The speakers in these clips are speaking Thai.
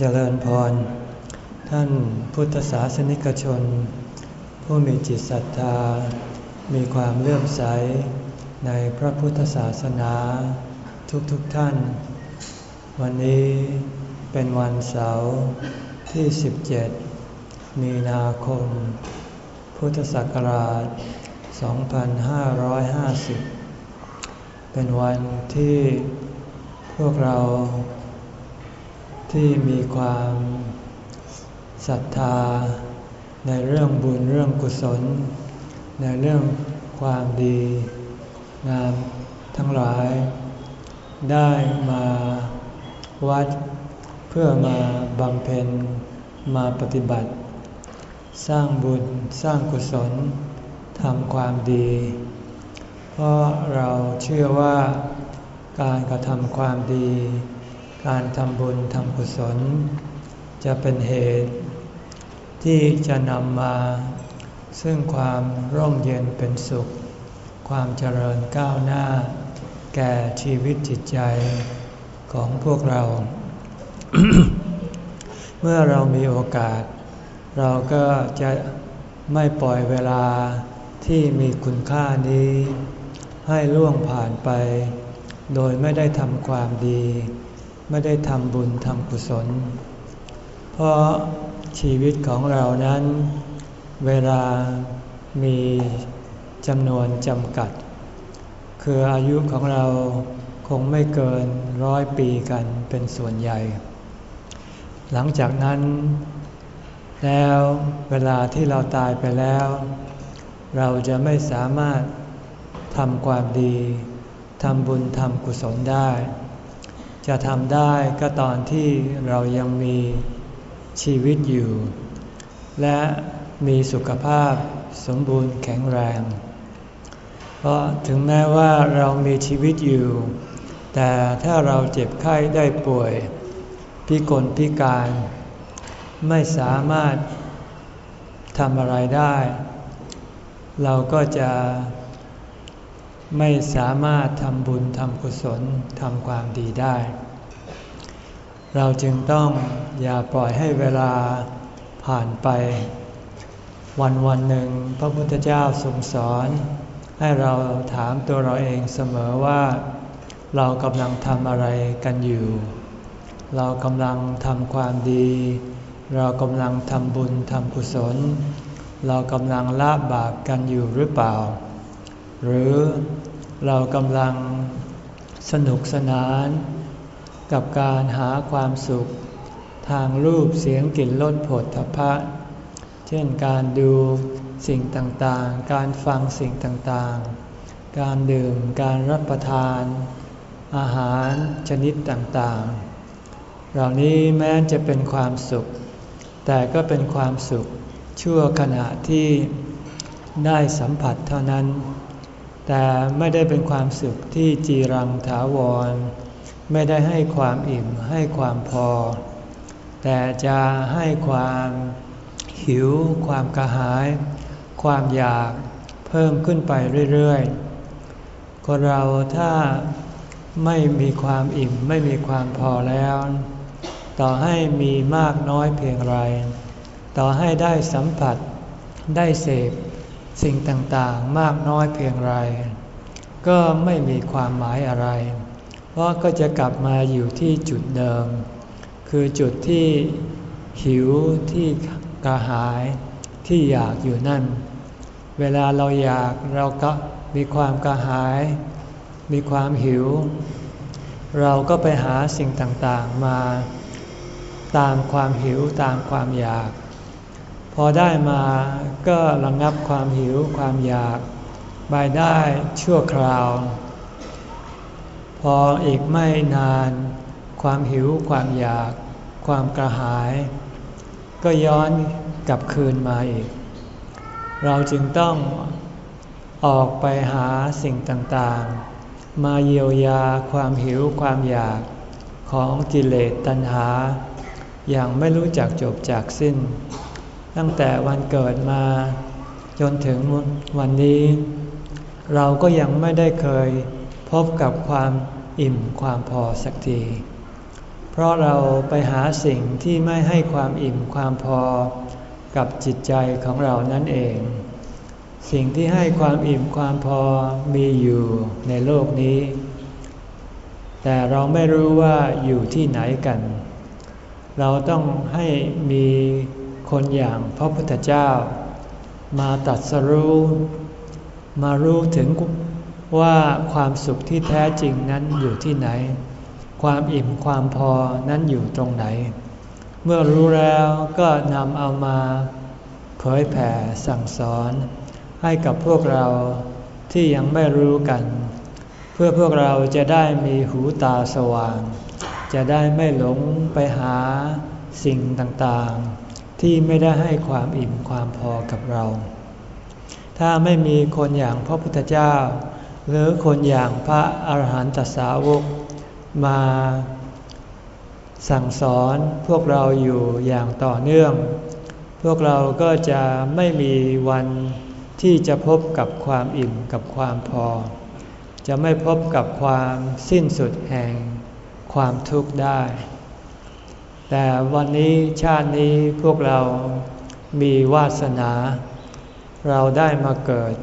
เจริญพร ท่านพุทธศาสนิกชน ผู้มีจิตศรัทธา มีความเลื่อมใสในพระพุทธศาสนาทุกๆทท่าน วันนี้เป็นวันเสาร์ที่ 17 มีนาคม พุทธศักราช 2550 เป็นวันที่พวกเรา ที่มีความศรัทธา ในเรื่องบุญเรื่องกุศล ในเรื่องความดี งามทั้งหลาย ได้มาวัดเพื่อมาบำเพ็ญมาปฏิบัติ สร้างบุญสร้างกุศลทำความดี เพราะเราเชื่อว่าการกระทำความดี การทำบุญทำกุศล จะเป็นเหตุ ที่จะนำมา ซึ่งความร่มเย็นเป็นสุข ความเจริญก้าวหน้า แก่ชีวิตจิตใจของพวกเรา เมื่อเรามีโอกาส เราก็จะไม่ปล่อยเวลาที่มีคุณค่านี้ ให้ล่วงผ่านไป โดยไม่ได้ทำความดี ไม่ได้ทำบุญทำกุศล เพราะชีวิตของเรานั้น เวลามีจำนวนจำกัด คืออายุของเราคงไม่เกินร้อยปีกันเป็นส่วนใหญ่ หลังจากนั้น แล้วเวลาที่เราตายไปแล้ว เราจะไม่สามารถทำความดีทำบุญทำกุศลได้ จะทำได้ก็ตอนที่เรายังมีชีวิตอยู่ และมีสุขภาพสมบูรณ์แข็งแรง เพราะถึงแม้ว่าเรามีชีวิตอยู่ แต่ถ้าเราเจ็บไข้ได้ป่วย พิกลพิการ ไม่สามารถทำอะไรได้ เราก็จะ ไม่สามารถทำบุญทำกุศลทำความดีได้ เราจึงต้องอย่าปล่อยให้เวลาผ่านไป วันวันหนึ่งพระพุทธเจ้าทรงสอน ให้เราถามตัวเราเองเสมอว่า เรากำลังทำอะไรกันอยู่ เรากำลังทำความดี เรากำลังทำบุญทำกุศล เรากำลังละบาปกันอยู่หรือเปล่า หรือเรากำลังสนุกสนาน กับการหาความสุข ทางรูปเสียงกลิ่นรสผลทพะ เช่นการดูสิ่งต่างๆ การฟังสิ่งต่างๆ การดื่มการรับประทาน อาหารชนิดต่างๆ เหล่านี้แม้จะเป็นความสุข แต่ก็เป็นความสุขชั่วขณะที่ได้สัมผัสเท่านั้น แต่ไม่ได้เป็นความสุขที่จีรังถาวร ไม่ได้ให้ความอิ่มให้ความพอ แต่จะให้ความหิว ความกระหาย ความอยากเพิ่มขึ้นไปเรื่อยๆ คนเราถ้าไม่มีความอิ่มไม่มีความพอแล้ว ต่อให้มีมากน้อยเพียงไร ต่อให้ได้สัมผัสได้เสพ สิ่งต่างๆมากน้อยเพียงไร ก็ไม่มีความหมายอะไร เพราะก็จะกลับมาอยู่ที่จุดเดิม คือจุดที่หิวที่กระหายที่อยากอยู่นั่น เวลาเราอยากเราก็มีความกระหาย มีความหิว เราก็ไปหาสิ่งต่างๆมา ตามความหิวตามความอยาก พอได้มาก็ระงับความหิวความอยากไปได้ชั่วคราว พออีกไม่นาน ความหิวความอยาก ความกระหาย ก็ย้อนกลับคืนมาอีก เราจึงต้องออกไปหาสิ่งต่างๆ มาเยียวยาความหิวความอยากของกิเลสตัณหา อย่างไม่รู้จักจบจากสิ้น ตั้งแต่วันเกิดมา จนถึงวันนี้ เราก็ยังไม่ได้เคยพบกับความอิ่มความพอสักที เพราะเราไปหาสิ่งที่ไม่ให้ความอิ่มความพอกับจิตใจของเรานั่นเอง สิ่งที่ให้ความอิ่มความพอมีอยู่ในโลกนี้ แต่เราไม่รู้ว่าอยู่ที่ไหนกัน เราต้องให้มี คนอย่างพระพุทธเจ้า มาตัดสรู้ มารู้ถึงว่าความสุขที่แท้จริงนั้นอยู่ที่ไหน ความอิ่มความพอนั้นอยู่ตรงไหน เมื่อรู้แล้วก็นำเอามาเผยแผ่สั่งสอน ให้กับพวกเราที่ยังไม่รู้กัน เพื่อพวกเราจะได้มีหูตาสว่าง จะได้ไม่หลงไปหาสิ่งต่างๆ ที่ไม่ได้ให้ความอิ่มความพอกับเรา ถ้าไม่มีคนอย่างพระพุทธเจ้า หรือคนอย่างพระอาหารหันตสาวกมาสั่งสอนพวกเราอยู่อย่างต่อเนื่อง พวกเราก็จะไม่มีวันที่จะพบกับความอิ่มกับความพอ จะไม่พบกับความสิ้นสุดแห่งความทุกข์ได้ แต่วันนี้ชาตินี้พวกเรามีวาสนา เราได้มาเกิด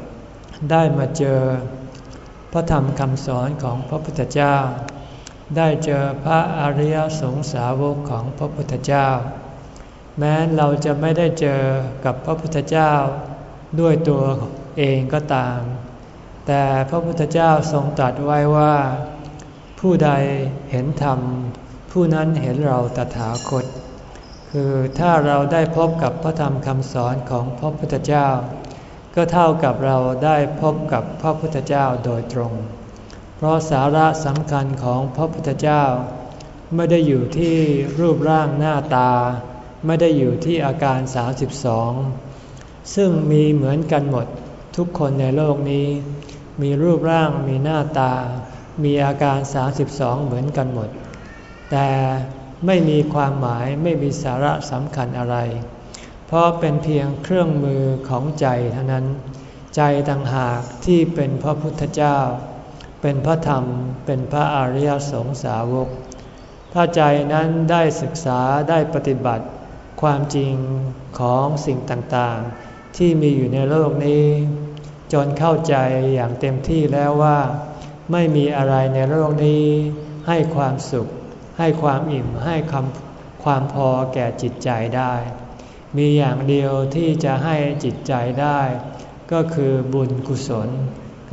ได้มาเจอ พระธรรมคำสอนของพระพุทธเจ้า ได้เจอพระอริยสงสาวกของพระพุทธเจ้า แม้เราจะไม่ได้เจอกับพระพุทธเจ้าด้วยตัวเองก็ตาม แต่พระพุทธเจ้าทรงตรัสไว้ว่า ผู้ใดเห็นธรรม ผู้นั้นเห็นเราตถาคต คือถ้าเราได้พบกับพระธรรมคำสอนของพระพุทธเจ้า ก็เท่ากับเราได้พบกับพระพุทธเจ้าโดยตรง เพราะสาระสำคัญของพระพุทธเจ้า ไม่ได้อยู่ที่รูปร่างหน้าตา ไม่ได้อยู่ที่อาการ 32 ซึ่งมีเหมือนกันหมดทุกคนในโลกนี้ มีรูปร่างมีหน้าตา มีอาการ 32 เหมือนกันหมด แต่ไม่มีความหมายไม่มีสาระสำคัญอะไร เพราะเป็นเพียงเครื่องมือของใจเท่านั้น ใจต่างหากที่เป็นพระพุทธเจ้า เป็นพระธรรม เป็นพระอริยสงสาวก ถ้าใจนั้นได้ศึกษาได้ปฏิบัติ ความจริงของสิ่งต่างๆ ที่มีอยู่ในโลกนี้ จนเข้าใจอย่างเต็มที่แล้วว่า ไม่มีอะไรในโลกนี้ให้ความสุข ให้ความอิ่มให้คำความพอแก่จิตใจได้ มีอย่างเดียวที่จะให้จิตใจได้ ก็คือบุญกุศล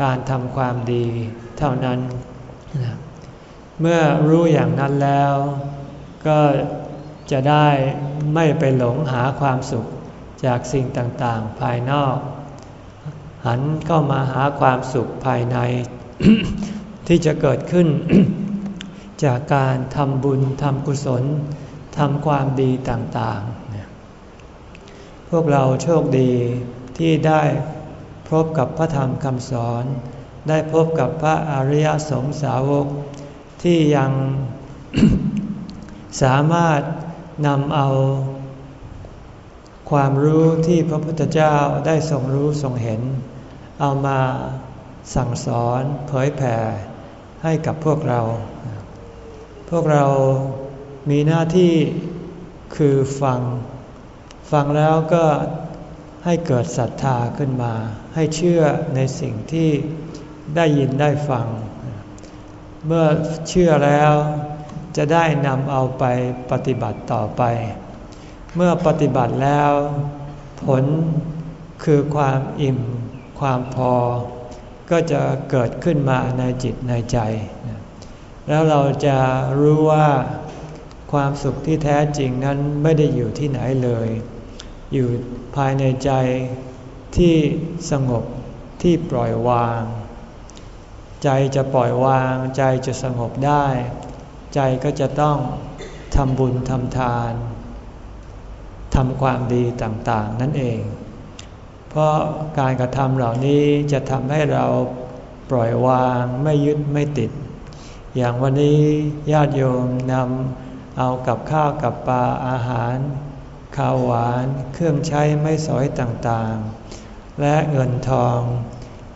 การทำความดีเท่านั้น เมื่อรู้อย่างนั้นแล้ว ก็จะได้ไม่ไปหลงหาความสุขจากสิ่งต่างๆ ภายนอก หันเข้ามาหาความสุขภายใน ที่จะเกิดขึ้น จากการทำบุญทำกุศลทำความดีต่างๆ พวกเราโชคดีที่ได้พบกับพระธรรมคำสอน ได้พบกับพระอริยสงสาวก ที่ยังสามารถนำเอาความรู้ที่พระพุทธเจ้าได้ทรงรู้ทรงเห็น เอามาสั่งสอนเผยแผ่ให้กับพวกเรา พวกเรามีหน้าที่คือฟัง ฟังแล้วก็ให้เกิดศรัทธาขึ้นมา ให้เชื่อในสิ่งที่ได้ยินได้ฟัง เมื่อเชื่อแล้วจะได้นำเอาไปปฏิบัติต่อไป เมื่อปฏิบัติแล้ว ผลคือความอิ่ม ความพอ ก็จะเกิดขึ้นมาในจิตในใจ แล้วเราจะรู้ว่าความสุขที่แท้จริงนั้นไม่ได้อยู่ที่ไหนเลย อยู่ภายในใจที่สงบที่ปล่อยวาง ใจจะปล่อยวาง ใจจะสงบได้ ใจก็จะต้องทำบุญทำทานทำความดีต่างๆ นั่นเอง เพราะการกระทำเหล่านี้จะทำให้เราปล่อยวางไม่ยึดไม่ติด อย่างวันนี้ญาติโยมนำเอากับข้าวกับปลาอาหาร ข้าวหวานเครื่องใช้ไม่สอยต่างๆ และเงินทอง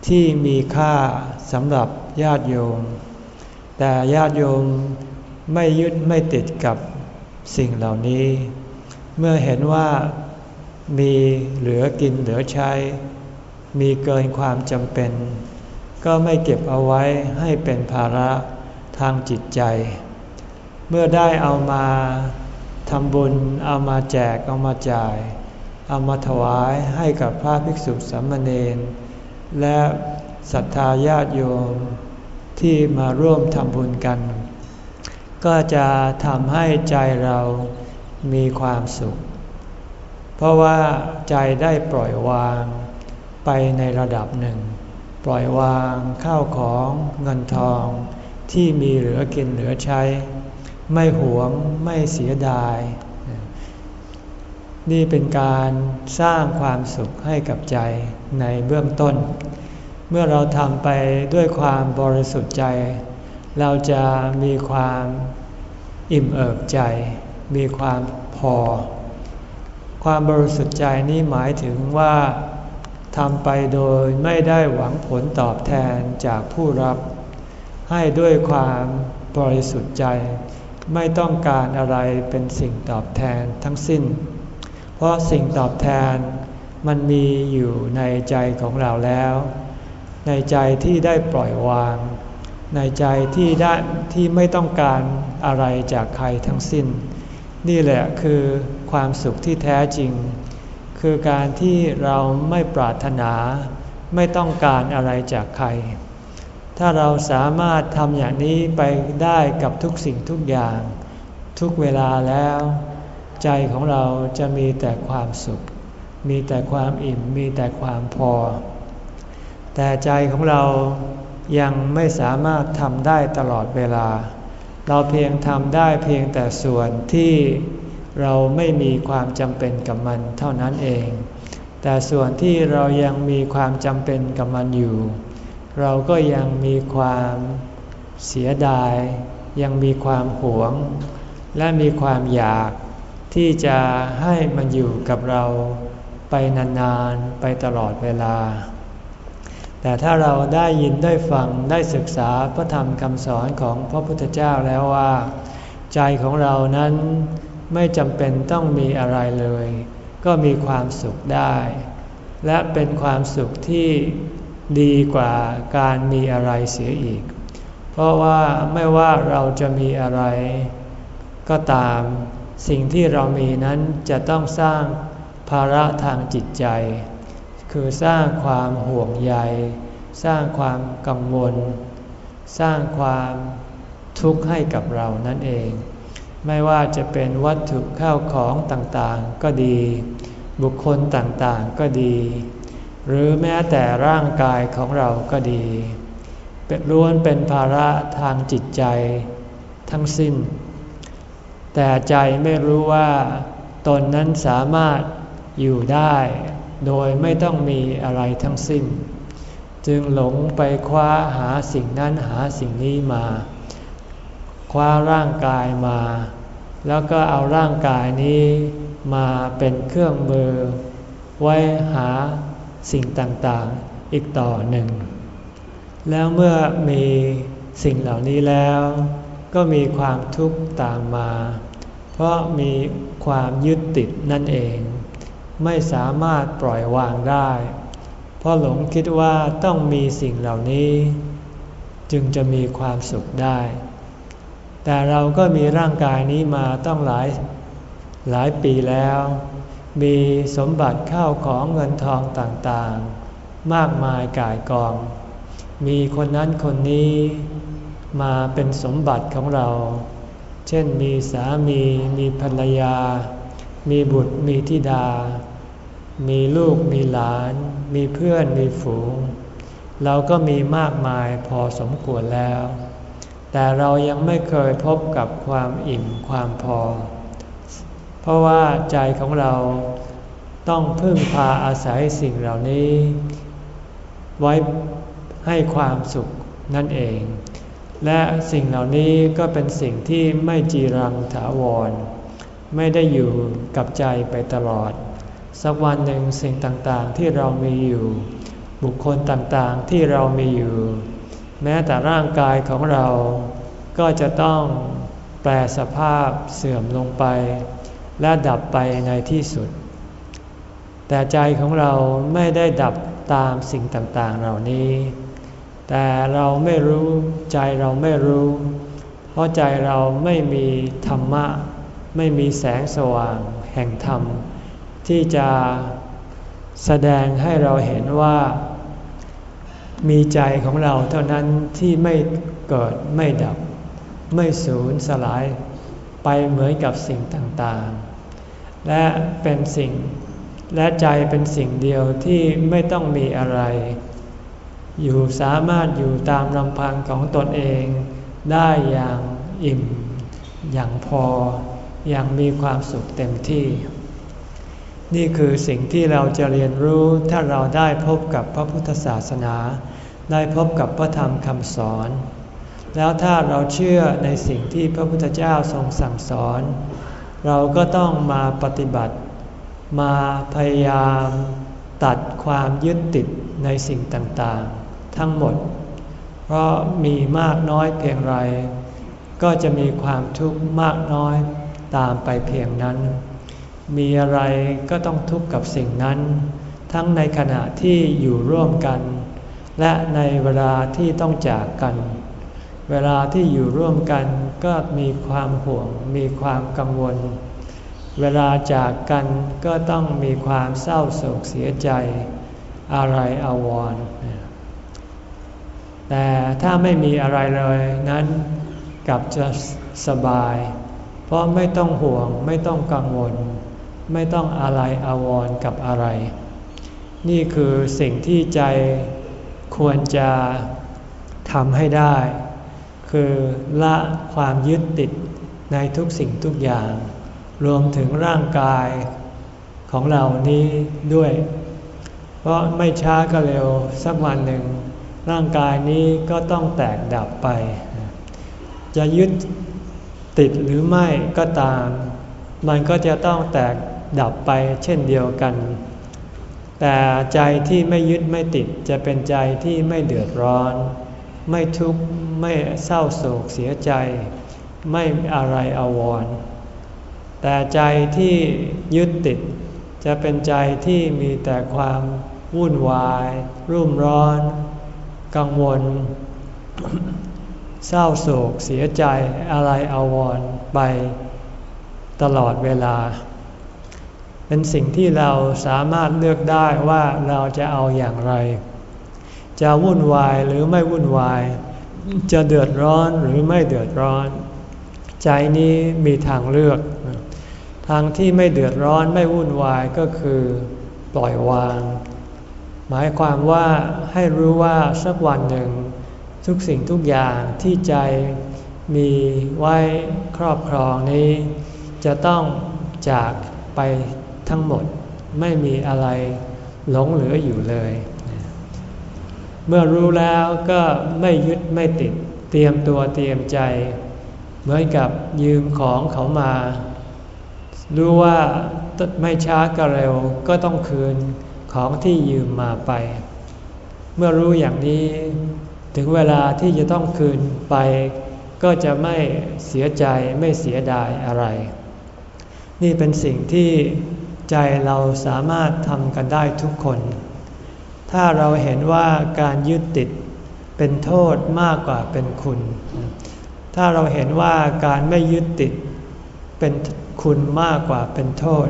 ที่มีค่าสำหรับญาติโยม แต่ญาติโยมไม่ยึดไม่ติดกับสิ่งเหล่านี้ เมื่อเห็นว่ามีเหลือกินเหลือใช้ มีเกินความจำเป็น ก็ไม่เก็บเอาไว้ให้เป็นภาระ ทางจิตใจ เมื่อได้เอามาทำบุญ เอามาแจก เอามาจ่าย เอามาถวายให้กับพระภิกษุสามเณร และศรัทธาญาติโยมที่มาร่วมทำบุญกัน ก็จะทำให้ใจเรามีความสุข เพราะว่าใจได้ปล่อยวางไปในระดับหนึ่ง ปล่อยวางข้าวของเงินทอง ที่มีเหลือกินเหลือใช้ ไม่หวงไม่เสียดาย นี่เป็นการสร้างความสุขให้กับใจในเบื้องต้น เมื่อเราทำไปด้วยความบริสุทธิ์ใจ เราจะมีความอิ่มเอิบใจ มีความพอ ความบริสุทธิ์ใจนี้หมายถึงว่าทำไปโดยไม่ได้หวังผลตอบแทนจากผู้รับ ให้ด้วยความบริสุทธิ์ใจ ไม่ต้องการอะไรเป็นสิ่งตอบแทนทั้งสิ้น เพราะสิ่งตอบแทนมันมีอยู่ในใจของเราแล้ว ในใจที่ได้ปล่อยวาง ในใจที่ได้ที่ไม่ต้องการอะไรจากใครทั้งสิ้น นี่แหละคือความสุขที่แท้จริง คือการที่เราไม่ปรารถนา ไม่ต้องการอะไรจากใคร ถ้าเราสามารถทำอย่างนี้ไปได้กับทุกสิ่งทุกอย่าง ทุกเวลาแล้ว ใจของเราจะมีแต่ความสุข มีแต่ความอิ่มมีแต่ความพอ แต่ใจของเรายังไม่สามารถทำได้ตลอดเวลา เราเพียงทำได้เพียงแต่ส่วนที่เราไม่มีความจำเป็นกับมันเท่านั้นเอง แต่ส่วนที่เรายังมีความจำเป็นกับมันอยู่ เราก็ยังมีความเสียดาย ยังมีความหวง และมีความอยากที่จะให้มันอยู่กับเราไปนานๆ ไปตลอดเวลา แต่ถ้าเราได้ยินได้ฟังได้ศึกษาพระธรรมคำสอนของพระพุทธเจ้าแล้วว่า ใจของเรานั้นไม่จำเป็นต้องมีอะไรเลย ก็มีความสุขได้ และเป็นความสุขที่ ดีกว่าการมีอะไรเสียอีก เพราะว่าไม่ว่าเราจะมีอะไร ก็ตามสิ่งที่เรามีนั้นจะต้องสร้างภาระทางจิตใจ คือสร้างความห่วงใย สร้างความกังวล สร้างความทุกข์ให้กับเรานั่นเอง ไม่ว่าจะเป็นวัตถุข้าวของต่างๆก็ดี บุคคลต่างๆก็ดี หรือแม้แต่ร่างกายของเราก็ดี เป็นล้วนเป็นภาระทางจิตใจทั้งสิ้น แต่ใจไม่รู้ว่าตนนั้นสามารถอยู่ได้โดยไม่ต้องมีอะไรทั้งสิ้น จึงหลงไปคว้าหาสิ่งนั้นหาสิ่งนี้มา คว้าร่างกายมา แล้วก็เอาร่างกายนี้มาเป็นเครื่องมือ ไว้หา สิ่งต่างๆอีกต่อหนึ่ง แล้วเมื่อมีสิ่งเหล่านี้แล้ว ก็มีความทุกข์ตามมา เพราะมีความยึดติดนั่นเอง ไม่สามารถปล่อยวางได้ เพราะหลงคิดว่าต้องมีสิ่งเหล่านี้ จึงจะมีความสุขได้ แต่เราก็มีร่างกายนี้มาต้องหลายหลายปีแล้ว มีสมบัติข้าวของเงินทองต่างๆ มากมายกายกอง มีคนนั้นคนนี้มาเป็นสมบัติของเรา เช่นมีสามีมีภรรยา มีบุตรมีธิดา มีลูกมีหลาน มีเพื่อนมีฝูง เราก็มีมากมายพอสมควรแล้ว แต่เรายังไม่เคยพบกับความอิ่มความพอ เพราะว่าใจของเราต้องพึ่งพาอาศัยสิ่งเหล่านี้ ไว้ให้ความสุขนั่นเอง และสิ่งเหล่านี้ก็เป็นสิ่งที่ไม่จีรังถาวร ไม่ได้อยู่กับใจไปตลอด สักวันหนึ่งสิ่งต่างๆที่เรามีอยู่ บุคคลต่างๆที่เรามีอยู่ แม้แต่ร่างกายของเรา ก็จะต้องแปรสภาพเสื่อมลงไป และดับไปในที่สุด แต่ใจของเราไม่ได้ดับตามสิ่งต่างๆเหล่านี้ แต่เราไม่รู้ใจเราไม่รู้ เพราะใจเราไม่มีธรรมะ ไม่มีแสงสว่างแห่งธรรม ที่จะแสดงให้เราเห็นว่า มีใจของเราเท่านั้นที่ไม่เกิดไม่ดับ ไม่สูญสลาย ไปเหมือนกับสิ่งต่างๆ และเป็นสิ่งและใจเป็นสิ่งเดียวที่ไม่ต้องมีอะไร อยู่สามารถอยู่ตามลำพังของตนเองได้อย่างอิ่ม อย่างพอ อย่างมีความสุขเต็มที่ นี่คือสิ่งที่เราจะเรียนรู้ถ้าเราได้พบกับพระพุทธศาสนา ได้พบกับพระธรรมคำสอน แล้วถ้าเราเชื่อในสิ่งที่พระพุทธเจ้าทรงสั่งสอน เราก็ต้องมาปฏิบัติ มาพยายามตัดความยึดติดในสิ่งต่างๆ ทั้งหมด เพราะมีมากน้อยเพียงไร ก็จะมีความทุกข์มากน้อยตามไปเพียงนั้น มีอะไรก็ต้องทุกข์กับสิ่งนั้น ทั้งในขณะที่อยู่ร่วมกัน และในเวลาที่ต้องจากกัน เวลาที่อยู่ร่วมกันก็มีความห่วง มีความกังวล เวลาจากกันก็ต้องมีความเศร้าโศกเสียใจ อะไรอาวรณ์แต่ถ้าไม่มีอะไรเลยนั้นกลับจะสบาย เพราะไม่ต้องห่วงไม่ต้องกังวล ไม่ต้องอะไรอาวรณ์กับอะไร นี่คือสิ่งที่ใจควรจะทำให้ได้ คือละความยึดติดในทุกสิ่งทุกอย่าง รวมถึงร่างกายของเรานี้ด้วย เพราะไม่ช้าก็เร็วสักวันหนึ่ง ร่างกายนี้ก็ต้องแตกดับไป จะยึดติดหรือไม่ก็ตาม มันก็จะต้องแตกดับไปเช่นเดียวกัน แต่ใจที่ไม่ยึดไม่ติดจะเป็นใจที่ไม่เดือดร้อน ไม่ทุกข์ไม่เศร้าโศกเสียใจ ไม่อะไรอาวร แต่ใจที่ยึดติด จะเป็นใจที่มีแต่ความวุ่นวาย รุ่มร้อน กังวล เศร้าโศกเสียใจอะไรอาวรไปตลอดเวลา เป็นสิ่งที่เราสามารถเลือกได้ว่าเราจะเอาอย่างไร จะวุ่นวายหรือไม่วุ่นวาย จะเดือดร้อนหรือไม่เดือดร้อน ใจนี้มีทางเลือก ทางที่ไม่เดือดร้อนไม่วุ่นวายก็คือปล่อยวาง หมายความว่าให้รู้ว่าสักวันหนึ่ง ทุกสิ่งทุกอย่างที่ใจมีไว้ครอบครองนี้ จะต้องจากไปทั้งหมดไม่มีอะไรหลงเหลืออยู่เลย เมื่อรู้แล้วก็ไม่ยึดไม่ติด เตรียมตัวเตรียมใจ เหมือนกับยืมของเขามา รู้ว่าไม่ช้าก็เร็วก็ต้องคืนของที่ยืมมาไป เมื่อรู้อย่างนี้ ถึงเวลาที่จะต้องคืนไป ก็จะไม่เสียใจไม่เสียดายอะไร นี่เป็นสิ่งที่ใจเราสามารถทำกันได้ทุกคน ถ้าเราเห็นว่าการยึดติดเป็นโทษมากกว่าเป็นคุณ ถ้าเราเห็นว่าการไม่ยึดติดเป็นคุณมากกว่าเป็นโทษ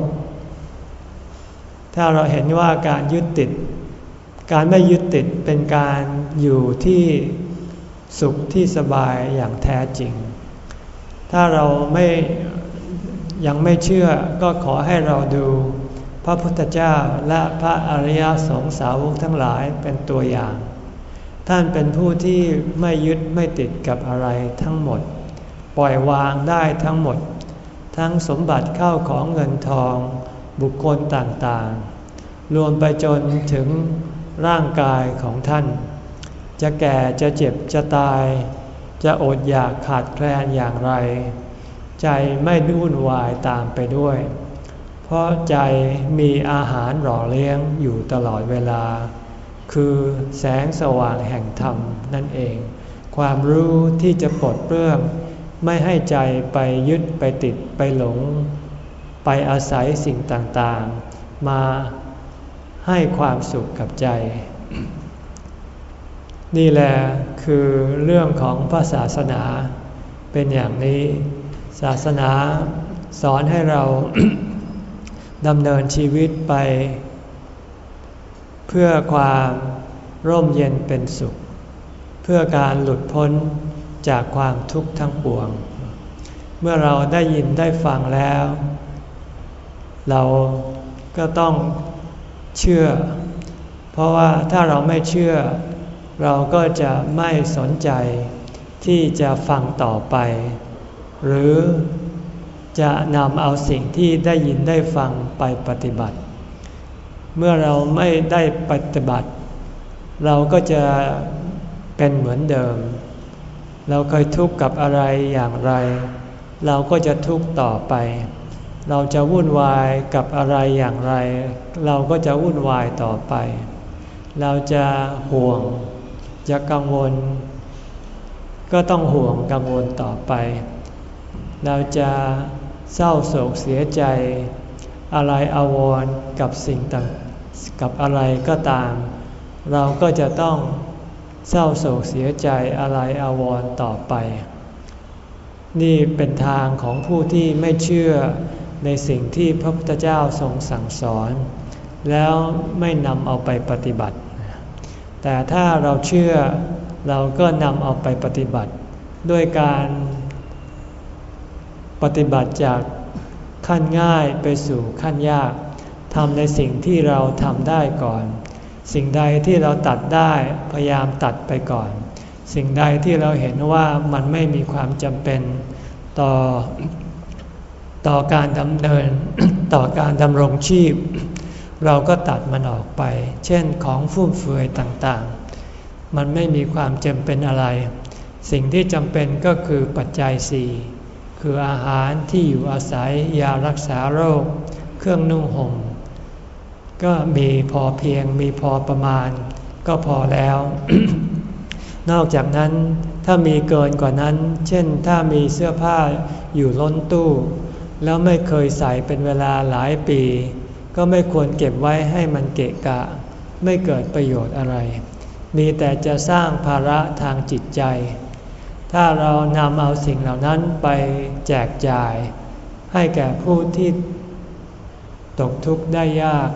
ถ้าเราเห็นว่าการยึดติด การไม่ยึดติดเป็นการอยู่ที่สุขที่สบายอย่างแท้จริง ถ้าเราไม่ยังไม่เชื่อก็ขอให้เราดู พระพุทธเจ้าและพระอริยสงสาวกทั้งหลายเป็นตัวอย่าง ท่านเป็นผู้ที่ไม่ยึดไม่ติดกับอะไรทั้งหมด ปล่อยวางได้ทั้งหมด ทั้งสมบัติเข้าของเงินทอง บุคคลต่างๆ รวมไปจนถึงร่างกายของท่าน จะแก่จะเจ็บจะตาย จะอดอยากขาดแคลนอย่างไร ใจไม่วุ่นวายตามไปด้วย เพราะใจมีอาหารหล่อเลี้ยงอยู่ตลอดเวลา คือแสงสว่างแห่งธรรมนั่นเอง ความรู้ที่จะปลดเปลื้องไม่ให้ใจไปยึดไปติดไปหลง ไปอาศัยสิ่งต่างๆ มาให้ความสุขกับใจ นี่แหละคือเรื่องของพระศาสนาเป็นอย่างนี้ ศาสนาสอนให้เรา ดำเนินชีวิตไป เพื่อความร่มเย็นเป็นสุข เพื่อการหลุดพ้นจากความทุกข์ทั้งปวง เมื่อเราได้ยินได้ฟังแล้ว เราก็ต้องเชื่อ เพราะว่าถ้าเราไม่เชื่อ เราก็จะไม่สนใจที่จะฟังต่อไป หรือ จะนำเอาสิ่งที่ได้ยินได้ฟังไปปฏิบัติ เมื่อเราไม่ได้ปฏิบัติ เราก็จะเป็นเหมือนเดิม เราเคยทุกข์กับอะไรอย่างไร เราก็จะทุกข์ต่อไป เราจะวุ่นวายกับอะไรอย่างไร เราก็จะวุ่นวายต่อไป เราจะห่วง จะกังวล ก็ต้องห่วงกังวลต่อไป เราจะ เศร้าโศกเสียใจ อะไรอาวรกับสิ่งต่างกับอะไรก็ตาม เราก็จะต้องเศร้าโศกเสียใจอะไรอาวรต่อไป นี่เป็นทางของผู้ที่ไม่เชื่อในสิ่งที่พระพุทธเจ้าทรงสั่งสอน แล้วไม่นำเอาไปปฏิบัติ แต่ถ้าเราเชื่อเราก็นำเอาไปปฏิบัติ ด้วยการ ปฏิบัติจากขั้นง่ายไปสู่ขั้นยากทำในสิ่งที่เราทำได้ก่อน สิ่งใดที่เราตัดได้พยายามตัดไปก่อน สิ่งใดที่เราเห็นว่ามันไม่มีความจำเป็นต่อต่อการดำเนินต่อการดำรงชีพ เราก็ตัดมันออกไป เช่นของฟุ่มเฟือยต่างๆ มันไม่มีความจำเป็นอะไร สิ่งที่จำเป็นก็คือปัจจัยสี่ คืออาหารที่อยู่อาศัยยารักษาโรค เครื่องนุ่งห่ม ก็มีพอเพียงมีพอประมาณ ก็พอแล้ว นอกจากนั้นถ้ามีเกินกว่านั้น เช่นถ้ามีเสื้อผ้าอยู่ล้นตู้ แล้วไม่เคยใส่เป็นเวลาหลายปี ก็ไม่ควรเก็บไว้ให้มันเกะกะ ไม่เกิดประโยชน์อะไร มีแต่จะสร้างภาระทางจิตใจ ถ้าเรานำเอาสิ่งเหล่านั้นไปแจกจ่าย ให้แก่ผู้ที่ตกทุกข์ได้ยาก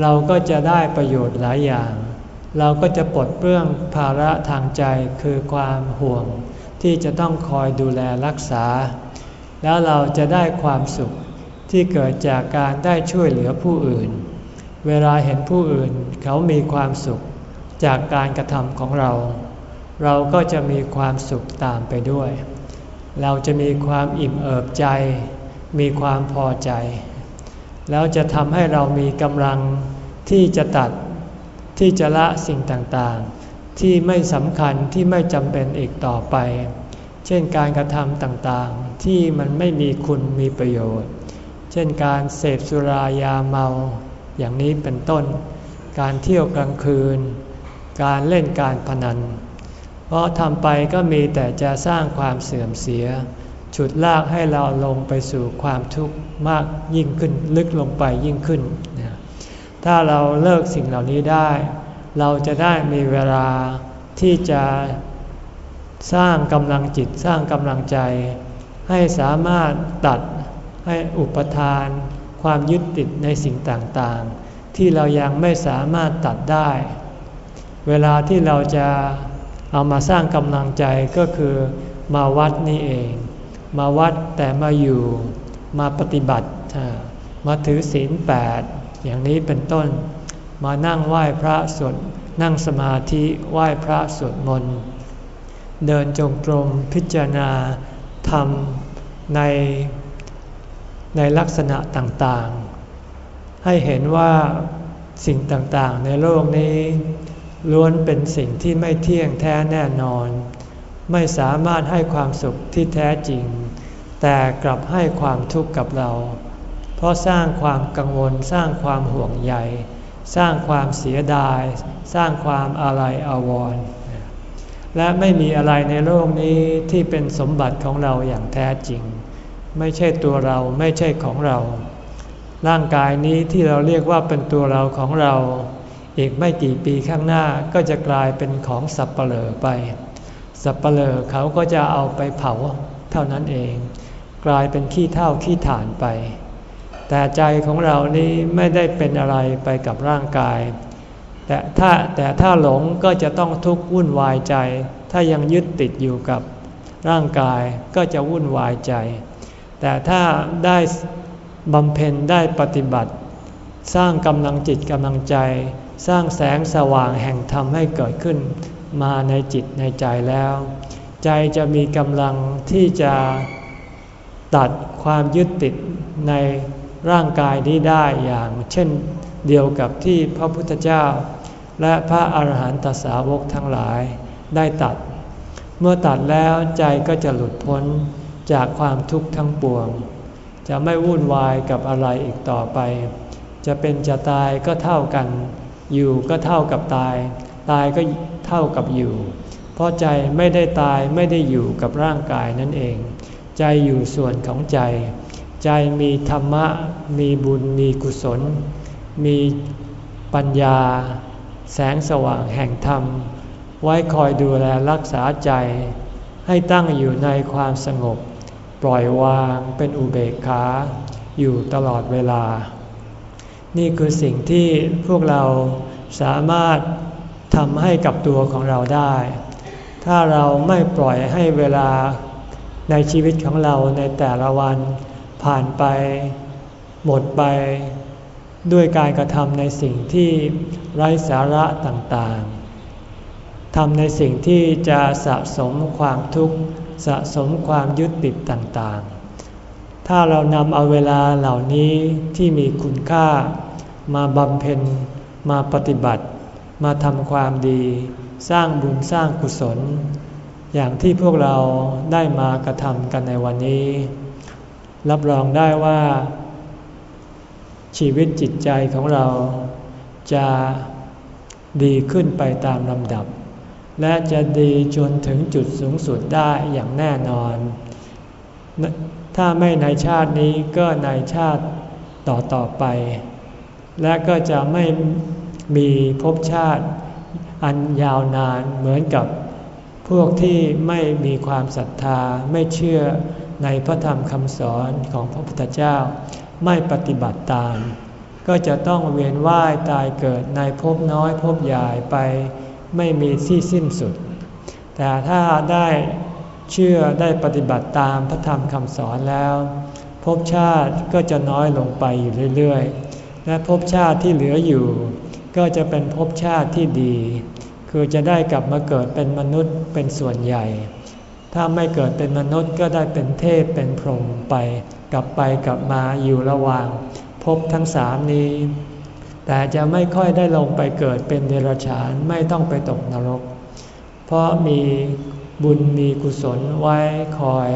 เราก็จะได้ประโยชน์หลายอย่าง เราก็จะปลดเปลื้องภาระทางใจคือความห่วง ที่จะต้องคอยดูแลรักษา แล้วเราจะได้ความสุขที่เกิดจากการได้ช่วยเหลือผู้อื่น เวลาเห็นผู้อื่นเขามีความสุขจากการกระทำของเรา เราก็จะมีความสุขตามไปด้วย เราจะมีความอิ่มเอิบใจ มีความพอใจ แล้วจะทำให้เรามีกำลังที่จะตัดที่จะละสิ่งต่างๆ ที่ไม่สำคัญที่ไม่จำเป็นอีกต่อไป เช่นการกระทำต่างๆ ที่มันไม่มีคุณมีประโยชน์ เช่นการเสพสุรายาเมา อย่างนี้เป็นต้น การเที่ยวกลางคืน การเล่นการพนัน เพราะทำไปก็มีแต่จะสร้างความเสื่อมเสีย ฉุดลากให้เราลงไปสู่ความทุกข์มากยิ่งขึ้นลึกลงไปยิ่งขึ้น ถ้าเราเลิกสิ่งเหล่านี้ได้ เราจะได้มีเวลาที่จะสร้างกำลังจิตสร้างกำลังใจ ให้สามารถตัดให้อุปทาน ความยึดติดในสิ่งต่างๆ ที่เรายังไม่สามารถตัดได้ เวลาที่เราจะ เอามาสร้างกำลังใจก็คือมาวัดนี่เอง มาวัดแต่มาอยู่มาปฏิบัติ มาถือศีลแปดอย่างนี้เป็นต้น มานั่งไหว้พระสวดนั่งสมาธิไหว้พระสวดมนต์เดินจงกรมพิจารณาทำในในลักษณะต่างๆ ให้เห็นว่าสิ่งต่างๆ ในโลกนี้ ล้วนเป็นสิ่งที่ไม่เที่ยงแท้แน่นอน ไม่สามารถให้ความสุขที่แท้จริง แต่กลับให้ความทุกข์กับเรา เพราะสร้างความกังวลสร้างความห่วงใยสร้างความเสียดาย สร้างความอาลัยอาวรณ์และไม่มีอะไรในโลกนี้ที่เป็นสมบัติของเราอย่างแท้จริง ไม่ใช่ตัวเราไม่ใช่ของเรา ร่างกายนี้ที่เราเรียกว่าเป็นตัวเราของเรา อีกไม่กี่ปีข้างหน้าก็จะกลายเป็นของสับเปลอไป สับเปลอเขาก็จะเอาไปเผาเท่านั้นเอง กลายเป็นขี้เท่าขี้ฐานไป แต่ใจของเรานี้ไม่ได้เป็นอะไรไปกับร่างกาย แต่ถ้าแต่ถ้าหลงก็จะต้องทุกข์วุ่นวายใจ ถ้ายังยึดติดอยู่กับร่างกายก็จะวุ่นวายใจ แต่ถ้าได้บำเพ็ญได้ปฏิบัติ สร้างกำลังจิตกำลังใจ สร้างแสงสว่างแห่งธรรมให้เกิดขึ้น มาในจิตในใจแล้ว ใจจะมีกำลังที่จะตัดความยึดติดในร่างกายนี้ได้อย่างเช่นเดียวกับที่พระพุทธเจ้า และพระอาหารหันตสาวกทั้งหลายได้ตัด เมื่อตัดแล้วใจก็จะหลุดพ้นจากความทุกข์ทั้งปวง จะไม่วุ่นวายกับอะไรอีกต่อไป จะเป็นจะตายก็เท่ากัน อยู่ก็เท่ากับตาย ตายก็เท่ากับอยู่ เพราะใจไม่ได้ตายไม่ได้อยู่กับร่างกายนั่นเอง ใจอยู่ส่วนของใจ ใจมีธรรมะ มีบุญ มีกุศล มีปัญญา แสงสว่างแห่งธรรม ไว้คอยดูแลรักษาใจ ให้ตั้งอยู่ในความสงบ ปล่อยวางเป็นอุเบกขา อยู่ตลอดเวลา นี่คือสิ่งที่พวกเราสามารถทำให้กับตัวของเราได้ ถ้าเราไม่ปล่อยให้เวลาในชีวิตของเราในแต่ละวันผ่านไป หมดไปด้วยการกระทำในสิ่งที่ไร้สาระต่างๆทำในสิ่งที่จะสะสมความทุกข์ สะสมความยึดติดต่างๆ ถ้าเรานำเอาเวลาเหล่านี้ที่มีคุณค่า มาบำเพ็ญ มาปฏิบัติ มาทำความดี สร้างบุญสร้างกุศล อย่างที่พวกเราได้มากระทำกันในวันนี้ รับรองได้ว่า ชีวิตจิตใจของเราจะดีขึ้นไปตามลำดับ และจะดีจนถึงจุดสูงสุดได้อย่างแน่นอน ถ้าไม่ในชาตินี้ก็ในชาติต่อต่อไป และก็จะไม่มีภพชาติอันยาวนานเหมือนกับพวกที่ไม่มีความศรัทธาไม่เชื่อในพระธรรมคำสอนของพระพุทธเจ้า ไม่ปฏิบัติตาม ก็จะต้องเวียนว่ายตายเกิดในภพน้อยภพใหญ่ไปไม่มีที่สิ้นสุด แต่ถ้าได้ เชื่อได้ปฏิบัติตามพระธรรมคำสอนแล้วภพชาติก็จะน้อยลงไปอยู่เรื่อยๆ และภพชาติที่เหลืออยู่ ก็จะเป็นภพชาติที่ดี คือจะได้กลับมาเกิดเป็นมนุษย์เป็นส่วนใหญ่ ถ้าไม่เกิดเป็นมนุษย์ก็ได้เป็นเทพเป็นพรหมไป กลับไปกลับมาอยู่ระหว่างภพทั้งสามนี้ แต่จะไม่ค่อยได้ลงไปเกิดเป็นเดรัจฉานไม่ต้องไปตกนรก เพราะมี บุญมีกุศลไว้คอย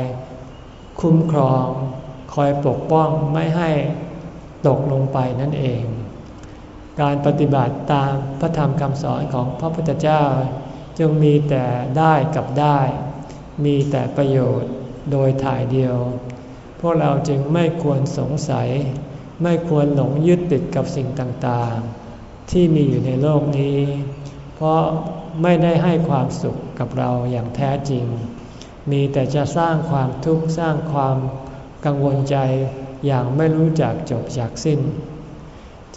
คุ้มครอง คอยปกป้องไม่ให้ตกลงไปนั่นเอง การปฏิบัติตามพระธรรมคำสอนของพระพุทธเจ้า จึงมีแต่ได้กับได้ มีแต่ประโยชน์โดยถ่ายเดียว พวกเราจึงไม่ควรสงสัย ไม่ควรหลงยึดติดกับสิ่งต่างๆ ที่มีอยู่ในโลกนี้ เพราะ ไม่ได้ให้ความสุขกับเราอย่างแท้จริง มีแต่จะสร้างความทุกข์สร้างความกังวลใจอย่างไม่รู้จักจบจากสิ้น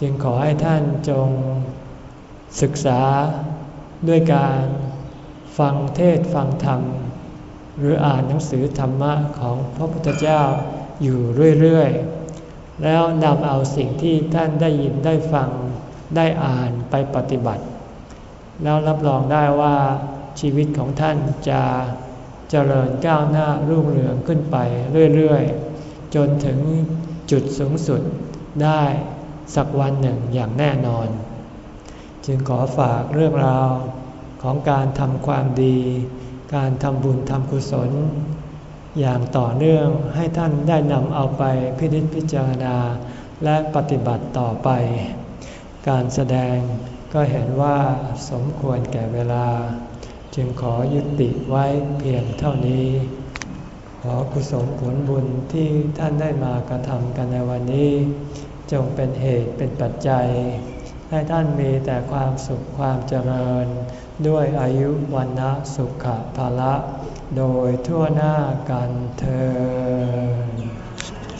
จึงขอให้ท่านจงศึกษาด้วยการฟังเทศฟังธรรม หรืออ่านหนังสือธรรมะของพระพุทธเจ้าอยู่เรื่อยๆ แล้วนำเอาสิ่งที่ท่านได้ยินได้ฟังได้อ่านไปปฏิบัติ แล้วรับรองได้ว่าชีวิตของท่านจะเจริญก้าวหน้ารุ่งเรืองขึ้นไปเรื่อยๆ จนถึงจุดสูงสุดได้สักวันหนึ่งอย่างแน่นอน จึงขอฝากเรื่องราวของการทำความดี การทำบุญทำกุศล อย่างต่อเนื่องให้ท่านได้นำเอาไปพิจิตพิจารณาและปฏิบัติต่อไป การแสดง ก็เห็นว่าสมควรแก่เวลา จึงขอยุติไว้เพียงเท่านี้ ขอกุศลผลบุญที่ท่านได้มากระทำกันในวันนี้ จงเป็นเหตุเป็นปัจจัย ให้ท่านมีแต่ความสุขความเจริญ ด้วยอายุวันนะสุขภาละ โดยทั่วหน้ากันเธอ